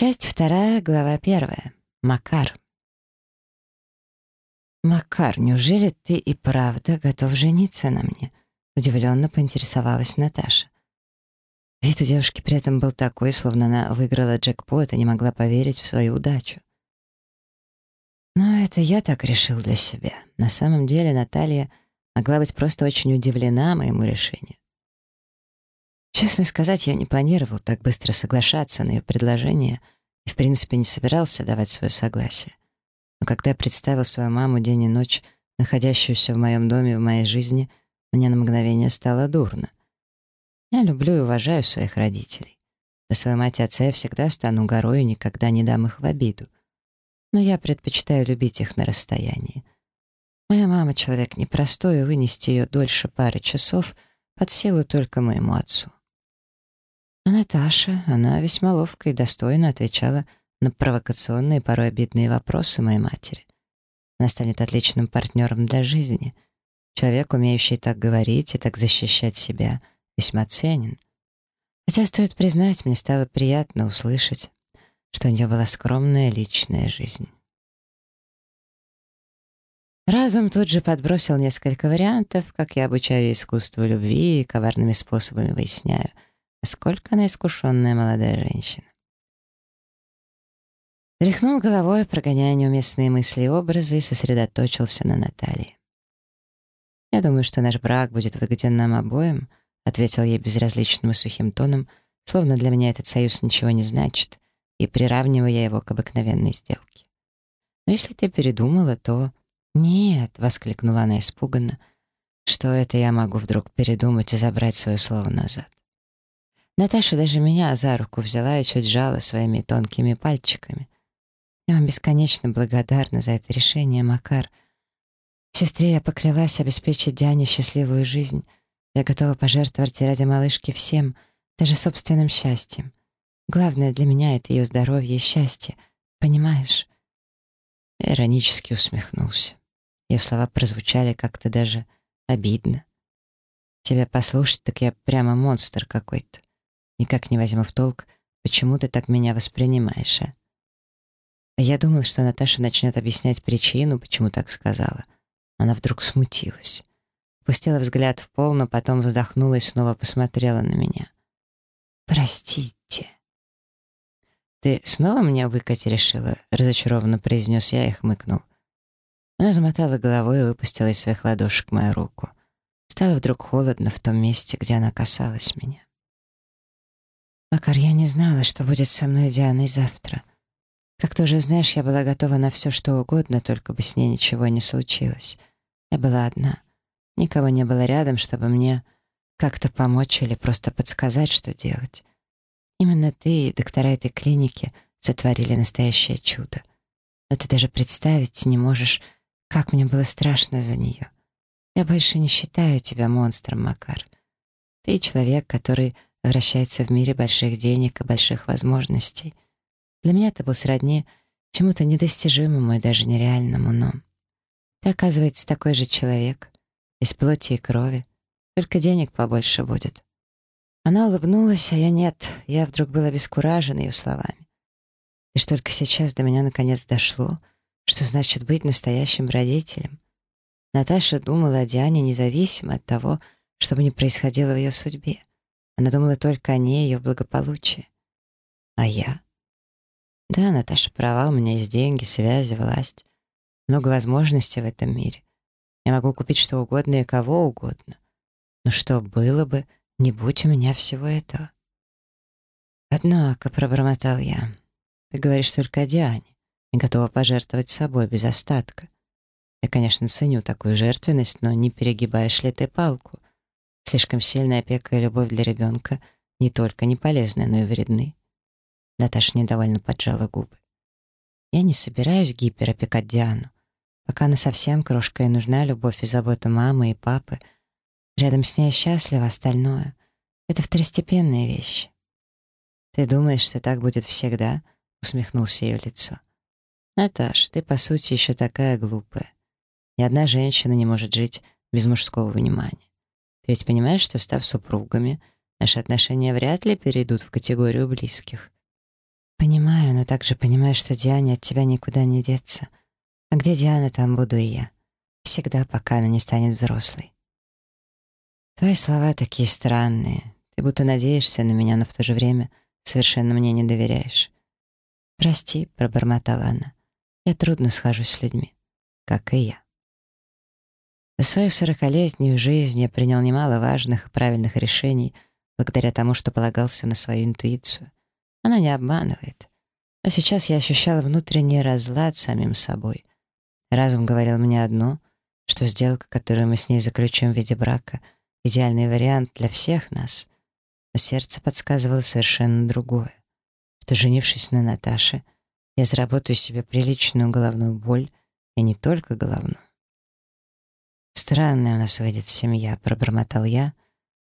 Часть вторая, глава первая. Макар. «Макар, неужели ты и правда готов жениться на мне?» Удивленно поинтересовалась Наташа. Вид у девушки при этом был такой, словно она выиграла джекпот и не могла поверить в свою удачу. Но это я так решил для себя. На самом деле Наталья могла быть просто очень удивлена моему решению. Честно сказать, я не планировал так быстро соглашаться на ее предложение и, в принципе, не собирался давать свое согласие. Но когда я представил свою маму день и ночь, находящуюся в моем доме в моей жизни, мне на мгновение стало дурно. Я люблю и уважаю своих родителей. За свою мать и отца я всегда стану горой и никогда не дам их в обиду. Но я предпочитаю любить их на расстоянии. Моя мама — человек непростой, и вынести ее дольше пары часов под силу только моему отцу. А Наташа, она весьма ловко и достойно отвечала на провокационные, порой обидные вопросы моей матери. Она станет отличным партнером для жизни. Человек, умеющий так говорить и так защищать себя, весьма ценен. Хотя, стоит признать, мне стало приятно услышать, что у нее была скромная личная жизнь. Разум тут же подбросил несколько вариантов, как я обучаю искусству любви и коварными способами выясняю, насколько она искушенная молодая женщина. Тряхнул головой, прогоняя неуместные мысли и образы, и сосредоточился на Наталье. «Я думаю, что наш брак будет выгоден нам обоим», ответил ей безразличным и сухим тоном, словно для меня этот союз ничего не значит, и приравниваю я его к обыкновенной сделке. «Но если ты передумала, то...» «Нет», — воскликнула она испуганно, «что это я могу вдруг передумать и забрать свое слово назад?» Наташа даже меня за руку взяла и чуть жала своими тонкими пальчиками. Я вам бесконечно благодарна за это решение, Макар. Сестре я поклялась обеспечить Диане счастливую жизнь. Я готова пожертвовать ради малышки всем, даже собственным счастьем. Главное для меня — это ее здоровье и счастье. Понимаешь?» Я иронически усмехнулся. Ее слова прозвучали как-то даже обидно. «Тебя послушать, так я прямо монстр какой-то. Никак не возьму в толк, почему ты так меня воспринимаешь, а?» Я думал, что Наташа начнет объяснять причину, почему так сказала. Она вдруг смутилась. Пустила взгляд в пол, но потом вздохнула и снова посмотрела на меня. «Простите». «Ты снова меня выкать решила?» — разочарованно произнес я и хмыкнул. Она замотала головой и выпустила из своих ладошек мою руку. Стало вдруг холодно в том месте, где она касалась меня. «Макар, я не знала, что будет со мной Дианой завтра. Как ты уже знаешь, я была готова на все, что угодно, только бы с ней ничего не случилось. Я была одна. Никого не было рядом, чтобы мне как-то помочь или просто подсказать, что делать. Именно ты и доктора этой клиники сотворили настоящее чудо. Но ты даже представить не можешь, как мне было страшно за нее. Я больше не считаю тебя монстром, Макар. Ты человек, который вращается в мире больших денег и больших возможностей — для меня это был сродни чему-то недостижимому и даже нереальному, но... Ты, оказывается, такой же человек, из плоти и крови, только денег побольше будет. Она улыбнулась, а я нет, я вдруг был обескуражен ее словами. Лишь только сейчас до меня наконец дошло, что значит быть настоящим родителем. Наташа думала о Диане независимо от того, что бы ни происходило в ее судьбе. Она думала только о ней и ее благополучии. А я? Да, Наташа права, у меня есть деньги, связи, власть. Много возможностей в этом мире. Я могу купить что угодно и кого угодно. Но что было бы, не будь у меня всего этого? Однако, пробормотал я, ты говоришь только о Диане и готова пожертвовать собой без остатка. Я, конечно, ценю такую жертвенность, но не перегибаешь ли ты палку? Слишком сильная опека и любовь для ребенка не только не полезны, но и вредны. Наташа недовольно поджала губы. Я не собираюсь гиперопекать Диану. Пока она совсем крошка и нужна любовь и забота мамы и папы, рядом с ней счастлива остальное. Это второстепенные вещи. «Ты думаешь, что так будет всегда?» — усмехнулся ее лицо. «Наташ, ты, по сути, еще такая глупая. Ни одна женщина не может жить без мужского внимания. Ты ведь понимаешь, что, став супругами, наши отношения вряд ли перейдут в категорию близких. Понимаю, но также понимаю, что Диане от тебя никуда не деться. А где Диана, там буду и я. Всегда, пока она не станет взрослой. Твои слова такие странные. Ты будто надеешься на меня, но в то же время совершенно мне не доверяешь. «Прости», — пробормотала она. «Я трудно схожусь с людьми, как и я». За свою сорокалетнюю жизнь я принял немало важных и правильных решений благодаря тому, что полагался на свою интуицию. Она не обманывает. Но сейчас я ощущал внутренний разлад самим собой. Разум говорил мне одно, что сделка, которую мы с ней заключим в виде брака, идеальный вариант для всех нас. Но сердце подсказывало совершенно другое что, женившись на Наташе, я заработаю себе приличную головную боль, и не только головную. «Странная у нас выйдет семья», — пробормотал я,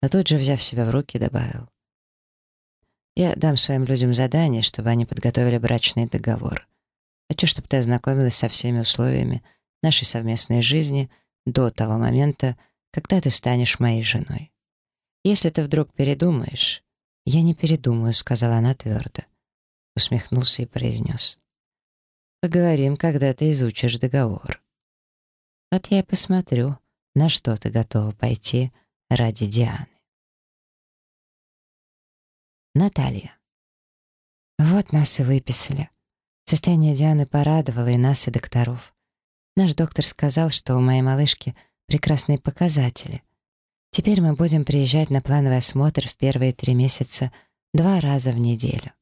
а тут же, взяв себя в руки, добавил. «Я дам своим людям задание, чтобы они подготовили брачный договор. Хочу, чтобы ты ознакомилась со всеми условиями нашей совместной жизни до того момента, когда ты станешь моей женой. Если ты вдруг передумаешь...» «Я не передумаю», — сказала она твердо усмехнулся и произнес. «Поговорим, когда ты изучишь договор. Вот я и посмотрю, на что ты готова пойти ради Дианы». Наталья. Вот нас и выписали. Состояние Дианы порадовало и нас, и докторов. Наш доктор сказал, что у моей малышки прекрасные показатели. Теперь мы будем приезжать на плановый осмотр в первые три месяца два раза в неделю.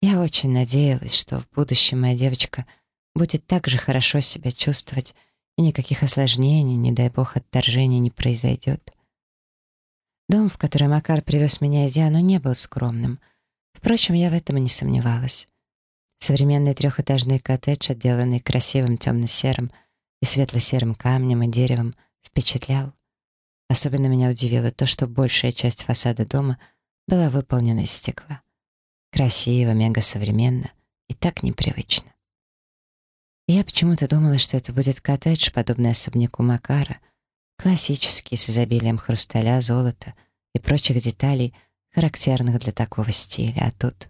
Я очень надеялась, что в будущем моя девочка будет так же хорошо себя чувствовать, и никаких осложнений, не дай бог, отторжения не произойдет. Дом, в который Макар привез меня и Диану, не был скромным. Впрочем, я в этом и не сомневалась. Современный трехэтажный коттедж, отделанный красивым темно-серым и светло-серым камнем и деревом, впечатлял. Особенно меня удивило то, что большая часть фасада дома была выполнена из стекла. Красиво, мега современно и так непривычно. Я почему-то думала, что это будет коттедж, подобный особняку Макара, классический, с изобилием хрусталя, золота и прочих деталей, характерных для такого стиля, а тут...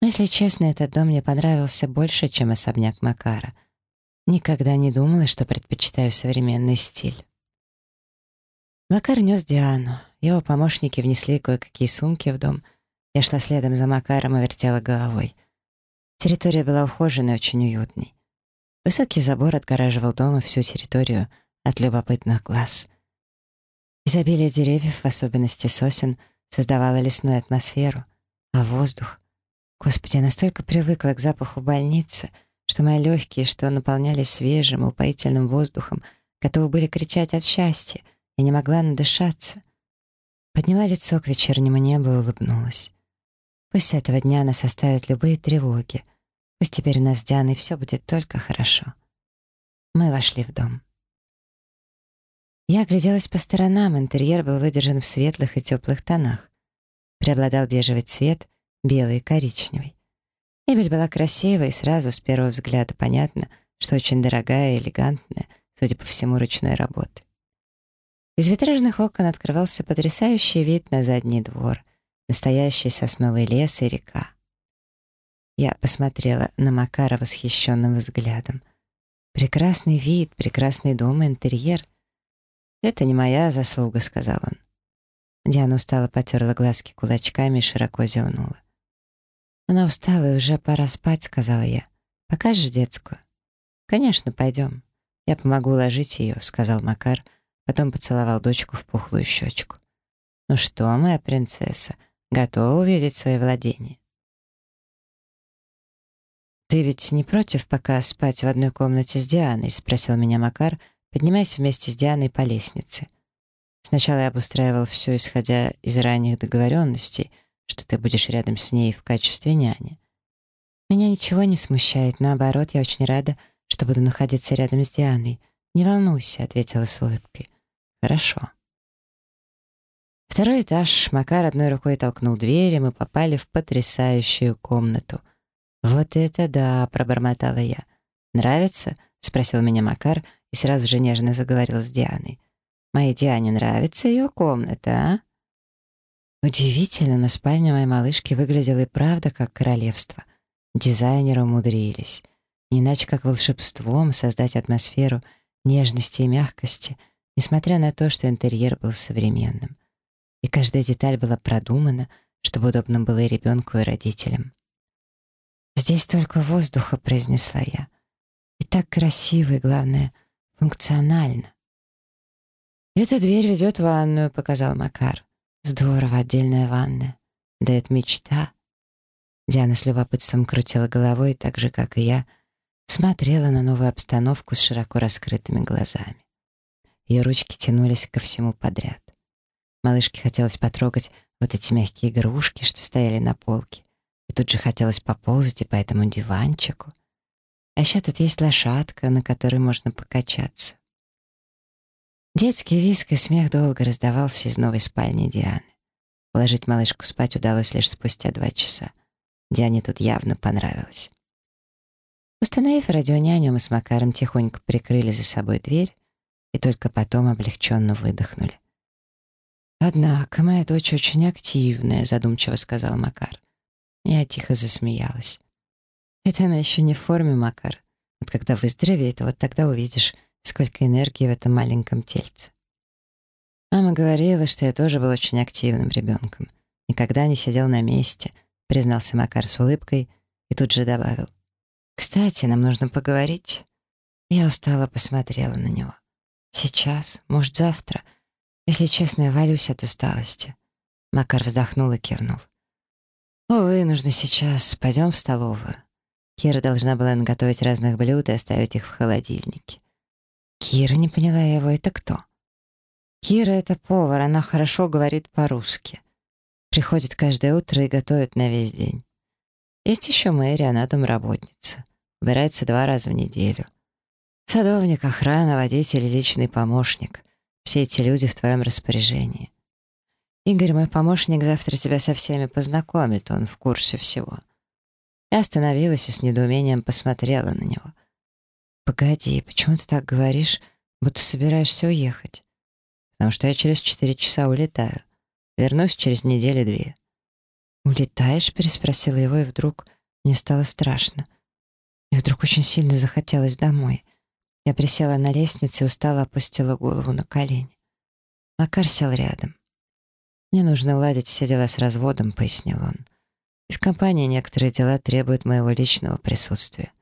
Но, если честно, этот дом мне понравился больше, чем особняк Макара. Никогда не думала, что предпочитаю современный стиль. Макар нес Диану. Его помощники внесли кое-какие сумки в дом — я шла следом за Макаром и вертела головой. Территория была ухоженной очень уютной. Высокий забор отгораживал дом и всю территорию от любопытных глаз. Изобилие деревьев, в особенности сосен, создавало лесную атмосферу, а воздух... Господи, я настолько привыкла к запаху больницы, что мои легкие, что наполнялись свежим упоительным воздухом, готовы были кричать от счастья, и не могла надышаться. Подняла лицо к вечернему небу и улыбнулась. Пусть с этого дня нас оставят любые тревоги. Пусть теперь у нас с Дианой все будет только хорошо. Мы вошли в дом. Я огляделась по сторонам, интерьер был выдержан в светлых и теплых тонах. Преобладал бежевый цвет, белый и коричневый. Мебель была красивой, и сразу с первого взгляда понятно, что очень дорогая и элегантная, судя по всему, ручной работы. Из витражных окон открывался потрясающий вид на задний двор настоящий сосновый лес и река. Я посмотрела на Макара восхищенным взглядом. «Прекрасный вид, прекрасный дом и интерьер. Это не моя заслуга», — сказал он. Диана устало потерла глазки кулачками и широко зевнула. «Она устала, и уже пора спать», — сказала я. «Покажешь детскую?» «Конечно, пойдем. Я помогу уложить ее», — сказал Макар, потом поцеловал дочку в пухлую щечку. «Ну что, моя принцесса, готова увидеть свои владения. «Ты ведь не против пока спать в одной комнате с Дианой?» — спросил меня Макар, поднимаясь вместе с Дианой по лестнице. «Сначала я обустраивал все, исходя из ранних договоренностей, что ты будешь рядом с ней в качестве няни. Меня ничего не смущает, наоборот, я очень рада, что буду находиться рядом с Дианой. Не волнуйся», — ответила с улыбкой. «Хорошо». Второй этаж. Макар одной рукой толкнул дверь, и мы попали в потрясающую комнату. «Вот это да!» — пробормотала я. «Нравится?» — спросил меня Макар и сразу же нежно заговорил с Дианой. «Моей Диане нравится ее комната, а?» Удивительно, но спальня моей малышки выглядела и правда как королевство. Дизайнеры умудрились. Не иначе как волшебством создать атмосферу нежности и мягкости, несмотря на то, что интерьер был современным. И каждая деталь была продумана, чтобы удобно было и ребенку, и родителям. «Здесь только воздуха», — произнесла я. «И так красиво, и, главное, функционально». «Эта дверь ведет в ванную», — показал Макар. «Здорово, отдельная ванная. Да это мечта». Диана с любопытством крутила головой, так же, как и я, смотрела на новую обстановку с широко раскрытыми глазами. Ее ручки тянулись ко всему подряд. Малышке хотелось потрогать вот эти мягкие игрушки, что стояли на полке. И тут же хотелось поползать и по этому диванчику. А еще тут есть лошадка, на которой можно покачаться. Детский виск и смех долго раздавался из новой спальни Дианы. Уложить малышку спать удалось лишь спустя два часа. Диане тут явно понравилось. Установив радионяню, мы с Макаром тихонько прикрыли за собой дверь и только потом облегченно выдохнули. «Однако моя дочь очень активная», — задумчиво сказал Макар. Я тихо засмеялась. «Это она еще не в форме, Макар. Вот когда выздоровеет, вот тогда увидишь, сколько энергии в этом маленьком тельце». Мама говорила, что я тоже был очень активным ребенком. Никогда не сидел на месте, признался Макар с улыбкой и тут же добавил. «Кстати, нам нужно поговорить». Я устало посмотрела на него. «Сейчас, может, завтра?» Если честно, я валюсь от усталости. Макар вздохнул и кивнул. «Увы, нужно сейчас. Пойдем в столовую». Кира должна была наготовить разных блюд и оставить их в холодильнике. Кира не поняла его, это кто? Кира — это повар, она хорошо говорит по-русски. Приходит каждое утро и готовит на весь день. Есть еще Мэри, она домработница. Убирается два раза в неделю. Садовник, охрана, водитель личный помощник. Все эти люди в твоем распоряжении. Игорь, мой помощник, завтра тебя со всеми познакомит, он в курсе всего. Я остановилась и с недоумением посмотрела на него. «Погоди, почему ты так говоришь, будто собираешься уехать?» «Потому что я через четыре часа улетаю. Вернусь через недели-две». «Улетаешь?» — переспросила его, и вдруг мне стало страшно. И вдруг очень сильно захотелось домой — я присела на лестнице и устало опустила голову на колени. Макар сел рядом. «Мне нужно уладить все дела с разводом», — пояснил он. «И в компании некоторые дела требуют моего личного присутствия».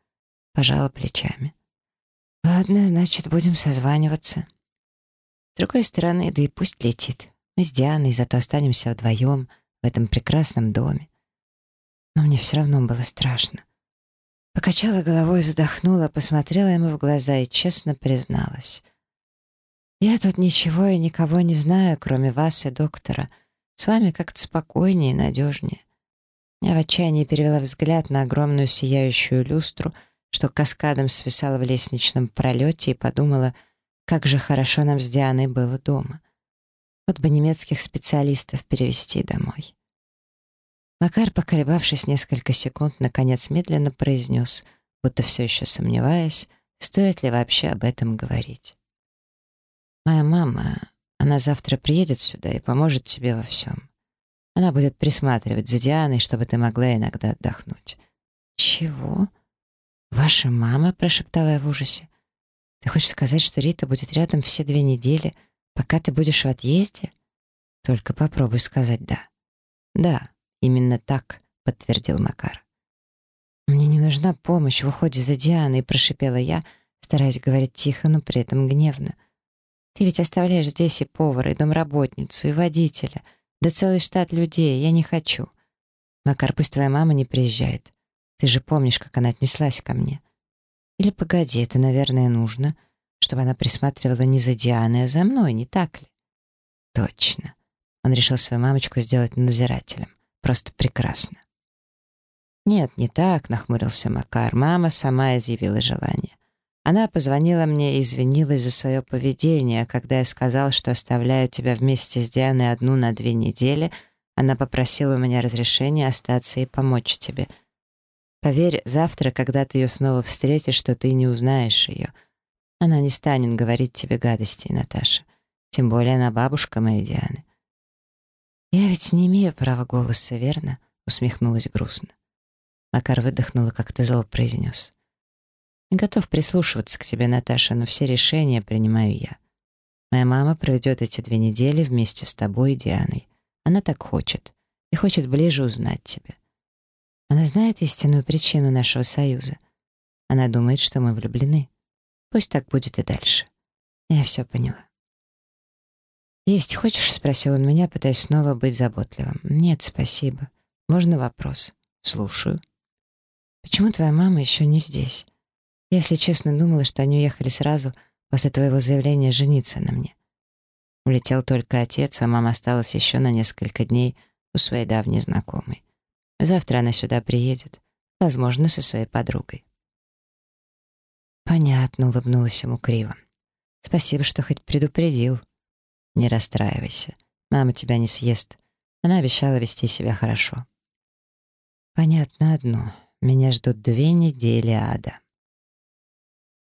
Пожала плечами. «Ладно, значит, будем созваниваться». С другой стороны, да и пусть летит. Мы с Дианой зато останемся вдвоем в этом прекрасном доме. Но мне все равно было страшно. Покачала головой, вздохнула, посмотрела ему в глаза и честно призналась. «Я тут ничего и никого не знаю, кроме вас и доктора. С вами как-то спокойнее и надежнее». Я в отчаянии перевела взгляд на огромную сияющую люстру, что каскадом свисала в лестничном пролете, и подумала, как же хорошо нам с Дианой было дома. Вот бы немецких специалистов перевести домой. Макар, поколебавшись несколько секунд, наконец медленно произнес, будто все еще сомневаясь, стоит ли вообще об этом говорить. «Моя мама, она завтра приедет сюда и поможет тебе во всем. Она будет присматривать за Дианой, чтобы ты могла иногда отдохнуть». «Чего? Ваша мама?» — прошептала я в ужасе. «Ты хочешь сказать, что Рита будет рядом все две недели, пока ты будешь в отъезде?» «Только попробуй сказать «да». «Да». «Именно так», — подтвердил Макар. «Мне не нужна помощь в уходе за Дианой», — прошипела я, стараясь говорить тихо, но при этом гневно. «Ты ведь оставляешь здесь и повара, и домработницу, и водителя, да целый штат людей, я не хочу. Макар, пусть твоя мама не приезжает. Ты же помнишь, как она отнеслась ко мне. Или погоди, это, наверное, нужно, чтобы она присматривала не за Дианой, а за мной, не так ли?» «Точно». Он решил свою мамочку сделать надзирателем. Просто прекрасно. «Нет, не так», — нахмурился Макар. Мама сама изъявила желание. Она позвонила мне и извинилась за свое поведение. Когда я сказал, что оставляю тебя вместе с Дианой одну на две недели, она попросила у меня разрешения остаться и помочь тебе. Поверь, завтра, когда ты ее снова встретишь, что ты не узнаешь ее. Она не станет говорить тебе гадостей, Наташа. Тем более она бабушка моей Дианы. «Я ведь не имею права голоса, верно?» — усмехнулась грустно. Макар выдохнул и как-то зло произнес. «Готов прислушиваться к тебе, Наташа, но все решения принимаю я. Моя мама проведет эти две недели вместе с тобой и Дианой. Она так хочет. И хочет ближе узнать тебя. Она знает истинную причину нашего союза. Она думает, что мы влюблены. Пусть так будет и дальше. Я все поняла. «Есть хочешь?» — спросил он меня, пытаясь снова быть заботливым. «Нет, спасибо. Можно вопрос?» «Слушаю». «Почему твоя мама еще не здесь? Я, если честно, думала, что они уехали сразу после твоего заявления жениться на мне. Улетел только отец, а мама осталась еще на несколько дней у своей давней знакомой. Завтра она сюда приедет, возможно, со своей подругой». «Понятно», — улыбнулась ему криво. «Спасибо, что хоть предупредил». «Не расстраивайся. Мама тебя не съест. Она обещала вести себя хорошо». «Понятно одно. Меня ждут две недели ада».